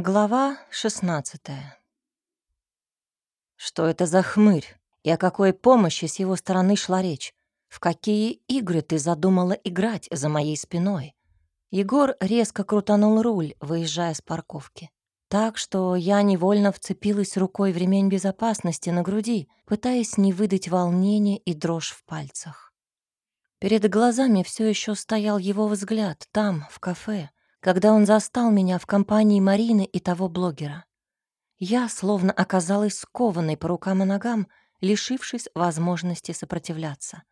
Глава 16 Что это за хмырь? И о какой помощи с его стороны шла речь? В какие игры ты задумала играть за моей спиной? Егор резко крутанул руль, выезжая с парковки. Так что я невольно вцепилась рукой в ремень безопасности на груди, пытаясь не выдать волнение и дрожь в пальцах. Перед глазами все еще стоял его взгляд там, в кафе, когда он застал меня в компании Марины и того блогера. Я словно оказалась скованной по рукам и ногам, лишившись возможности сопротивляться.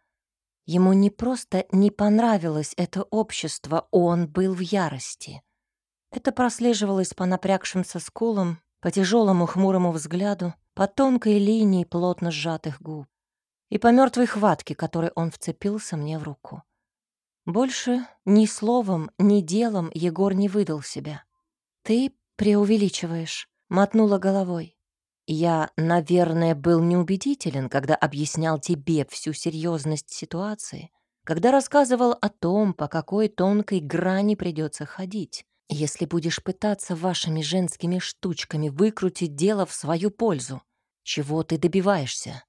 Ему не просто не понравилось это общество, он был в ярости. Это прослеживалось по напрягшимся скулам, по тяжелому хмурому взгляду, по тонкой линии плотно сжатых губ и по мертвой хватке, которой он вцепился мне в руку. Больше ни словом, ни делом Егор не выдал себя. «Ты преувеличиваешь», — мотнула головой. «Я, наверное, был неубедителен, когда объяснял тебе всю серьезность ситуации, когда рассказывал о том, по какой тонкой грани придется ходить, если будешь пытаться вашими женскими штучками выкрутить дело в свою пользу. Чего ты добиваешься?»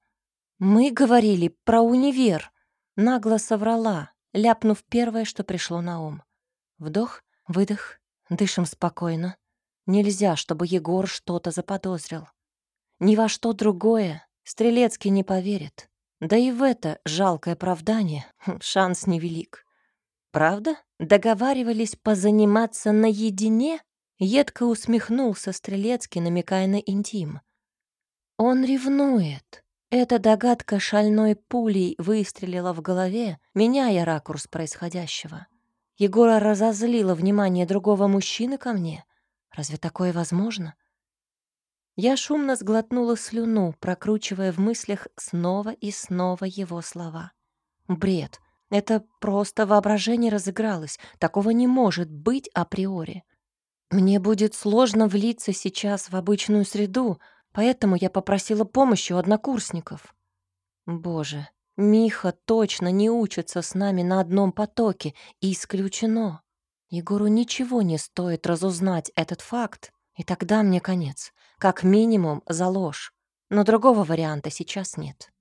«Мы говорили про универ», — нагло соврала, ляпнув первое, что пришло на ум. Вдох, выдох, дышим спокойно. Нельзя, чтобы Егор что-то заподозрил. Ни во что другое Стрелецкий не поверит. Да и в это жалкое оправдание хм, шанс невелик. Правда? Договаривались позаниматься наедине? Едко усмехнулся Стрелецкий, намекая на интим. Он ревнует. Эта догадка шальной пулей выстрелила в голове, меняя ракурс происходящего. Егора разозлило внимание другого мужчины ко мне. Разве такое возможно? Я шумно сглотнула слюну, прокручивая в мыслях снова и снова его слова. Бред. Это просто воображение разыгралось. Такого не может быть априори. Мне будет сложно влиться сейчас в обычную среду, Поэтому я попросила помощи у однокурсников. Боже, Миха точно не учится с нами на одном потоке, и исключено. Егору ничего не стоит разузнать этот факт, и тогда мне конец. Как минимум за ложь. Но другого варианта сейчас нет.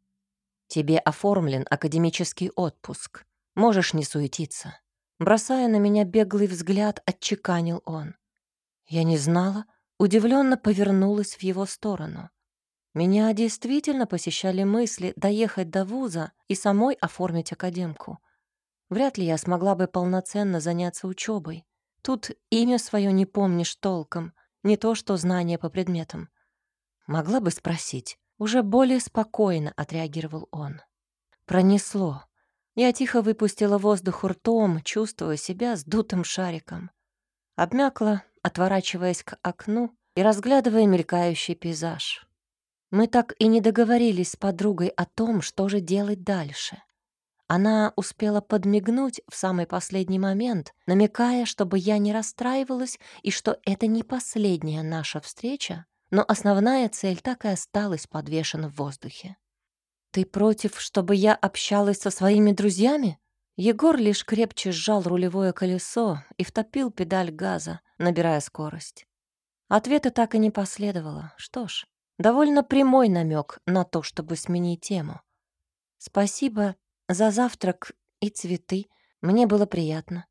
Тебе оформлен академический отпуск. Можешь не суетиться. Бросая на меня беглый взгляд, отчеканил он. Я не знала, удивленно повернулась в его сторону. Меня действительно посещали мысли доехать до вуза и самой оформить академку. Вряд ли я смогла бы полноценно заняться учебой. Тут имя свое не помнишь толком, не то что знания по предметам. Могла бы спросить. Уже более спокойно отреагировал он. Пронесло. Я тихо выпустила воздух ртом, чувствуя себя сдутым шариком. Обмякла, отворачиваясь к окну и разглядывая мелькающий пейзаж. Мы так и не договорились с подругой о том, что же делать дальше. Она успела подмигнуть в самый последний момент, намекая, чтобы я не расстраивалась и что это не последняя наша встреча, но основная цель так и осталась подвешена в воздухе. «Ты против, чтобы я общалась со своими друзьями?» Егор лишь крепче сжал рулевое колесо и втопил педаль газа, набирая скорость. Ответа так и не последовало. Что ж, довольно прямой намек на то, чтобы сменить тему. Спасибо за завтрак и цветы. Мне было приятно.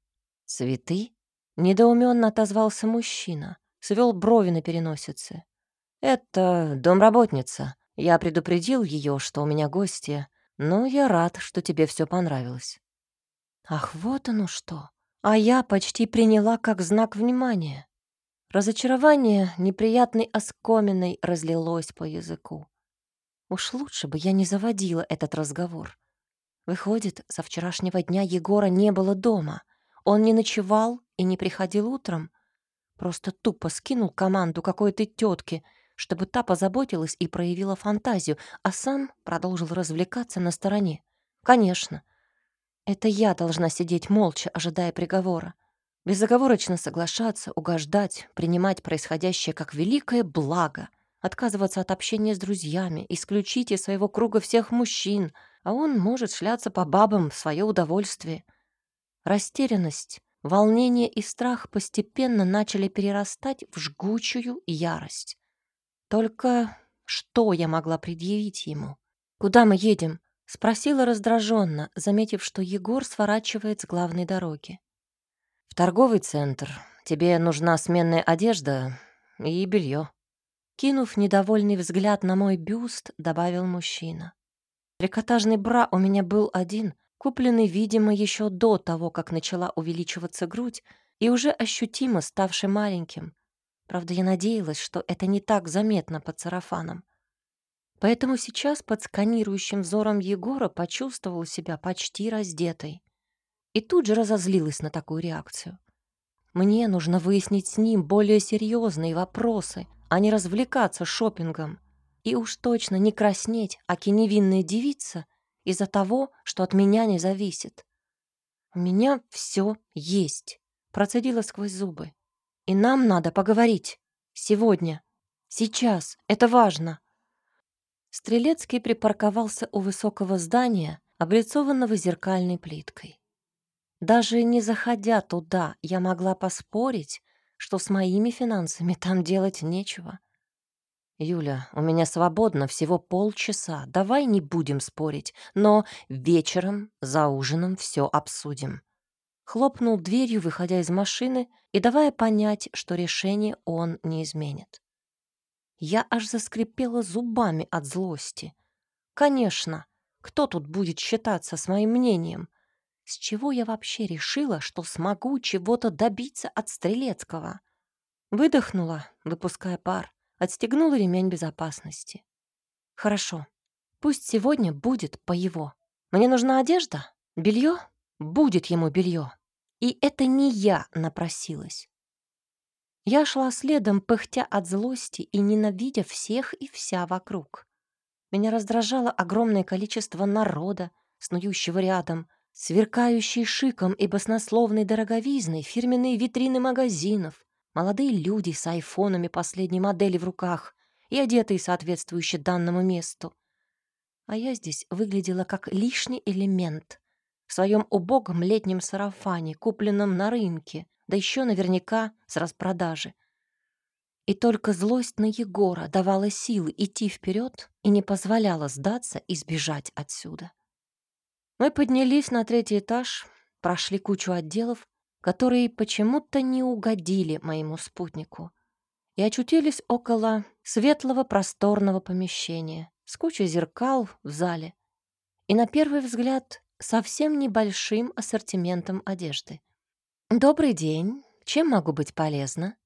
Цветы? Недоуменно отозвался мужчина, свел брови на переносице. Это домработница. Я предупредил ее, что у меня гости, но я рад, что тебе все понравилось. Ах, вот оно что. А я почти приняла как знак внимания. Разочарование неприятной оскоминой разлилось по языку. Уж лучше бы я не заводила этот разговор. Выходит, со вчерашнего дня Егора не было дома. Он не ночевал и не приходил утром. Просто тупо скинул команду какой-то тетке, чтобы та позаботилась и проявила фантазию, а сам продолжил развлекаться на стороне. Конечно, это я должна сидеть молча, ожидая приговора. Безоговорочно соглашаться, угождать, принимать происходящее как великое благо, отказываться от общения с друзьями, исключить из своего круга всех мужчин, а он может шляться по бабам в свое удовольствие. Растерянность волнение и страх постепенно начали перерастать в жгучую ярость. Только что я могла предъявить ему? «Куда мы едем?» — спросила раздраженно, заметив, что Егор сворачивает с главной дороги. «В торговый центр. Тебе нужна сменная одежда и белье. Кинув недовольный взгляд на мой бюст, добавил мужчина. Трикотажный бра у меня был один, купленный, видимо, еще до того, как начала увеличиваться грудь, и уже ощутимо ставший маленьким. Правда, я надеялась, что это не так заметно под сарафаном. Поэтому сейчас под сканирующим взором Егора почувствовала себя почти раздетой. И тут же разозлилась на такую реакцию. Мне нужно выяснить с ним более серьезные вопросы, а не развлекаться шопингом. И уж точно не краснеть, аки невинная девица из-за того, что от меня не зависит. У меня все есть, процедила сквозь зубы. И нам надо поговорить. Сегодня. Сейчас. Это важно. Стрелецкий припарковался у высокого здания, облицованного зеркальной плиткой. Даже не заходя туда, я могла поспорить, что с моими финансами там делать нечего. «Юля, у меня свободно всего полчаса. Давай не будем спорить, но вечером за ужином все обсудим». Хлопнул дверью, выходя из машины и давая понять, что решение он не изменит. Я аж заскрипела зубами от злости. Конечно, кто тут будет считаться с моим мнением? С чего я вообще решила, что смогу чего-то добиться от Стрелецкого? Выдохнула, выпуская пар, отстегнула ремень безопасности. Хорошо, пусть сегодня будет по его. Мне нужна одежда, белье, будет ему белье. И это не я напросилась. Я шла следом, пыхтя от злости и ненавидя всех и вся вокруг. Меня раздражало огромное количество народа, снующего рядом, сверкающие шиком и баснословной дороговизной фирменные витрины магазинов, молодые люди с айфонами последней модели в руках и одетые соответствующе данному месту. А я здесь выглядела как лишний элемент в своем убогом летнем сарафане, купленном на рынке, да еще наверняка с распродажи. И только злость на Егора давала силы идти вперед и не позволяла сдаться и сбежать отсюда. Мы поднялись на третий этаж, прошли кучу отделов, которые почему-то не угодили моему спутнику, и очутились около светлого просторного помещения с кучей зеркал в зале и, на первый взгляд, совсем небольшим ассортиментом одежды. «Добрый день. Чем могу быть полезна?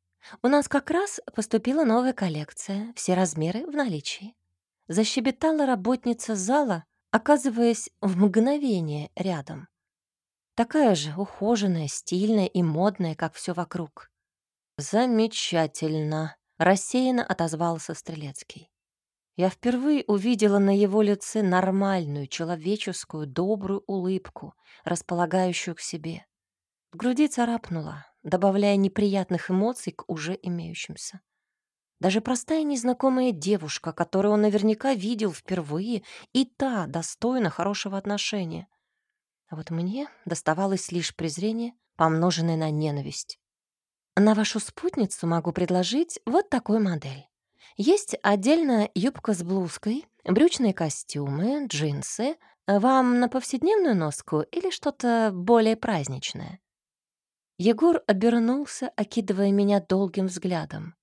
У нас как раз поступила новая коллекция, все размеры в наличии». Защебетала работница зала, оказываясь в мгновение рядом. Такая же ухоженная, стильная и модная, как все вокруг. «Замечательно», — рассеянно отозвался Стрелецкий. Я впервые увидела на его лице нормальную, человеческую, добрую улыбку, располагающую к себе. В груди царапнула, добавляя неприятных эмоций к уже имеющимся. Даже простая незнакомая девушка, которую он наверняка видел впервые, и та достойна хорошего отношения. А вот мне доставалось лишь презрение, помноженное на ненависть. На вашу спутницу могу предложить вот такую модель. Есть отдельная юбка с блузкой, брючные костюмы, джинсы. Вам на повседневную носку или что-то более праздничное? Егор обернулся, окидывая меня долгим взглядом.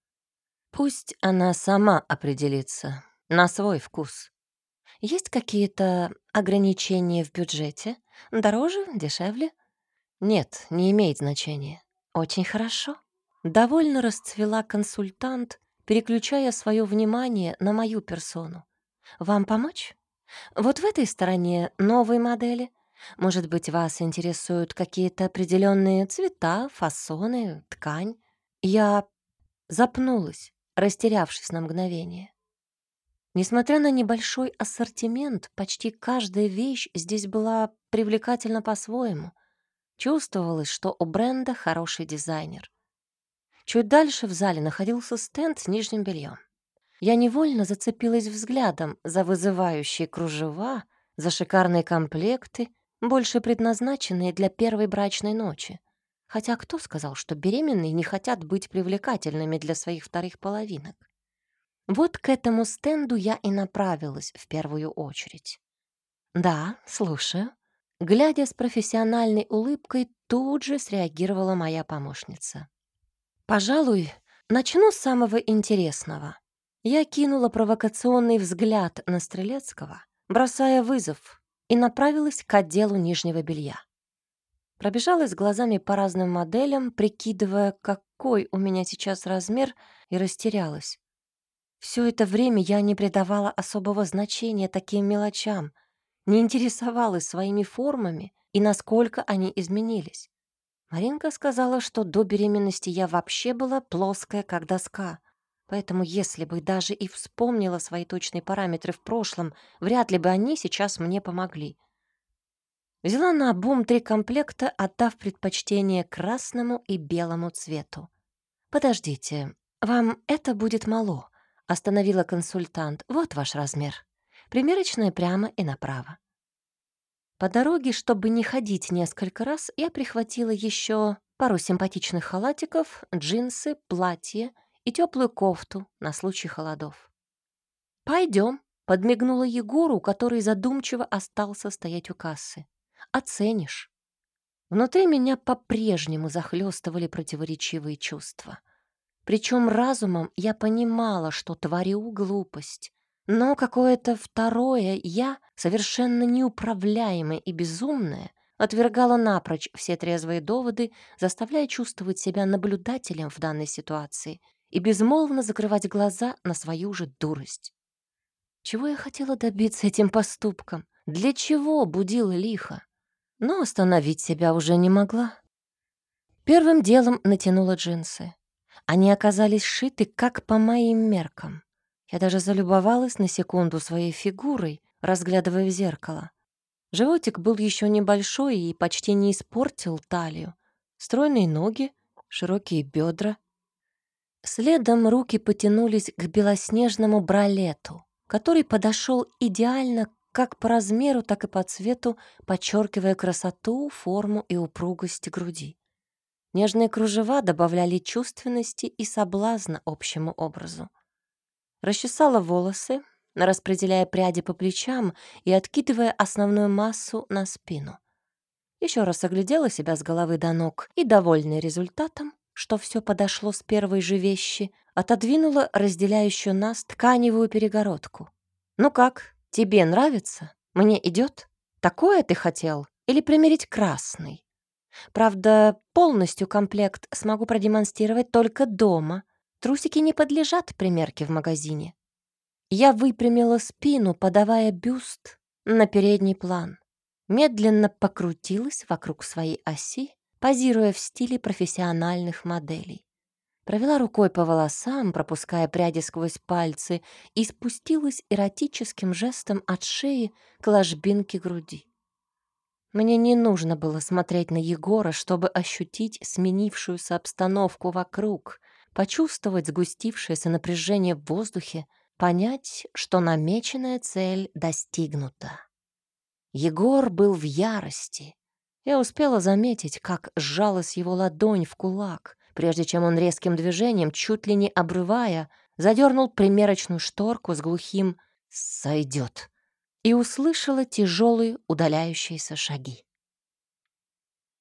Пусть она сама определится на свой вкус. Есть какие-то ограничения в бюджете? Дороже, дешевле? Нет, не имеет значения. Очень хорошо. Довольно расцвела консультант, переключая свое внимание на мою персону. Вам помочь? Вот в этой стороне новые модели. Может быть, вас интересуют какие-то определенные цвета, фасоны, ткань? Я запнулась растерявшись на мгновение. Несмотря на небольшой ассортимент, почти каждая вещь здесь была привлекательна по-своему. Чувствовалось, что у бренда хороший дизайнер. Чуть дальше в зале находился стенд с нижним бельем. Я невольно зацепилась взглядом за вызывающие кружева, за шикарные комплекты, больше предназначенные для первой брачной ночи. Хотя кто сказал, что беременные не хотят быть привлекательными для своих вторых половинок? Вот к этому стенду я и направилась в первую очередь. «Да, слушаю». Глядя с профессиональной улыбкой, тут же среагировала моя помощница. «Пожалуй, начну с самого интересного». Я кинула провокационный взгляд на Стрелецкого, бросая вызов, и направилась к отделу нижнего белья. Пробежалась глазами по разным моделям, прикидывая, какой у меня сейчас размер, и растерялась. Все это время я не придавала особого значения таким мелочам, не интересовалась своими формами и насколько они изменились. Маринка сказала, что до беременности я вообще была плоская, как доска, поэтому если бы даже и вспомнила свои точные параметры в прошлом, вряд ли бы они сейчас мне помогли. Взяла на обум три комплекта, отдав предпочтение красному и белому цвету. «Подождите, вам это будет мало», — остановила консультант. «Вот ваш размер. Примерочная прямо и направо». По дороге, чтобы не ходить несколько раз, я прихватила еще пару симпатичных халатиков, джинсы, платье и теплую кофту на случай холодов. Пойдем, подмигнула Егору, который задумчиво остался стоять у кассы. «Оценишь». Внутри меня по-прежнему захлестывали противоречивые чувства. Причем разумом я понимала, что творю глупость. Но какое-то второе «я», совершенно неуправляемое и безумное, отвергало напрочь все трезвые доводы, заставляя чувствовать себя наблюдателем в данной ситуации и безмолвно закрывать глаза на свою же дурость. Чего я хотела добиться этим поступком? Для чего будила лихо? Но остановить себя уже не могла. Первым делом натянула джинсы. Они оказались сшиты как по моим меркам. Я даже залюбовалась на секунду своей фигурой, разглядывая в зеркало. Животик был еще небольшой и почти не испортил талию. Стройные ноги, широкие бедра. Следом руки потянулись к белоснежному бралету, который подошел идеально как по размеру, так и по цвету, подчеркивая красоту, форму и упругость груди. Нежные кружева добавляли чувственности и соблазна общему образу. Расчесала волосы, распределяя пряди по плечам и откидывая основную массу на спину. Еще раз оглядела себя с головы до ног и, довольная результатом, что все подошло с первой же вещи, отодвинула разделяющую нас тканевую перегородку. «Ну как, тебе нравится? Мне идет? Такое ты хотел? Или примерить красный?» Правда, полностью комплект смогу продемонстрировать только дома. Трусики не подлежат примерке в магазине. Я выпрямила спину, подавая бюст на передний план. Медленно покрутилась вокруг своей оси, позируя в стиле профессиональных моделей. Провела рукой по волосам, пропуская пряди сквозь пальцы, и спустилась эротическим жестом от шеи к ложбинке груди. Мне не нужно было смотреть на Егора, чтобы ощутить сменившуюся обстановку вокруг, почувствовать сгустившееся напряжение в воздухе, понять, что намеченная цель достигнута. Егор был в ярости. Я успела заметить, как сжалась его ладонь в кулак, прежде чем он резким движением, чуть ли не обрывая, задернул примерочную шторку с глухим «сойдет» и услышала тяжелые удаляющиеся шаги.